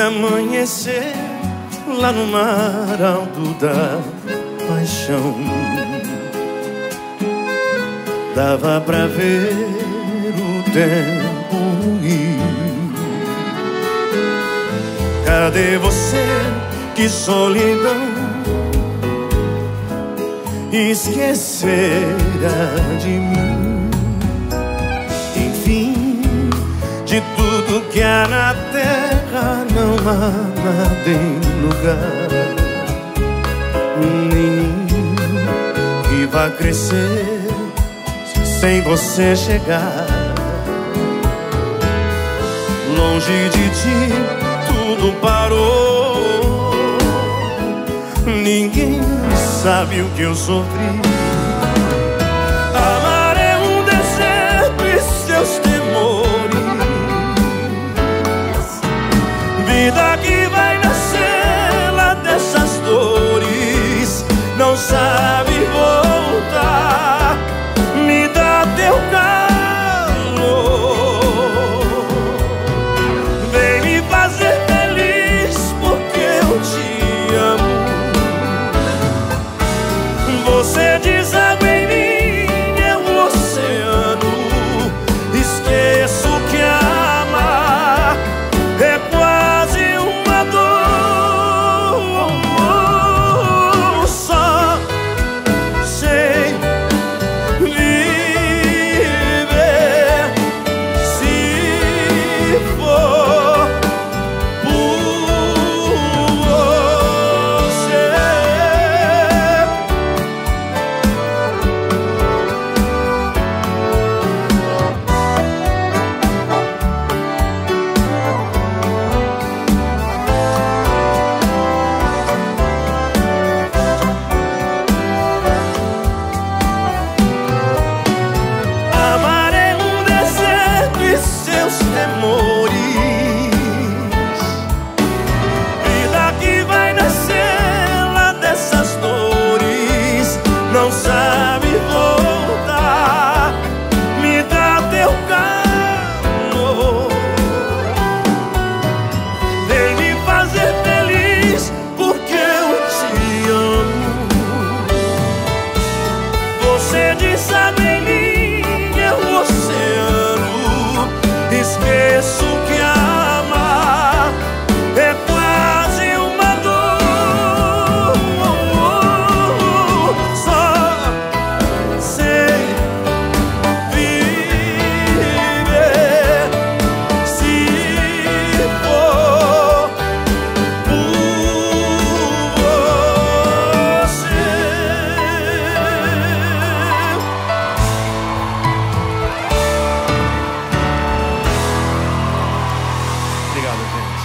conhecer lá no mar alto da paixão. Dava pra ver o tempo ir. Cadê você? Que solidão esquecerá de mim. Enfim, de tudo que há na terra, não há nada em lugar. Nem que vá crescer sem você chegar. Longe de ti, tudo parou. Ninguém sabe o que eu sofri vida que vai nascer lá dessas dores não sabe voltar. Me dá teu calor, vem me fazer feliz porque eu te amo. Você você disser other things.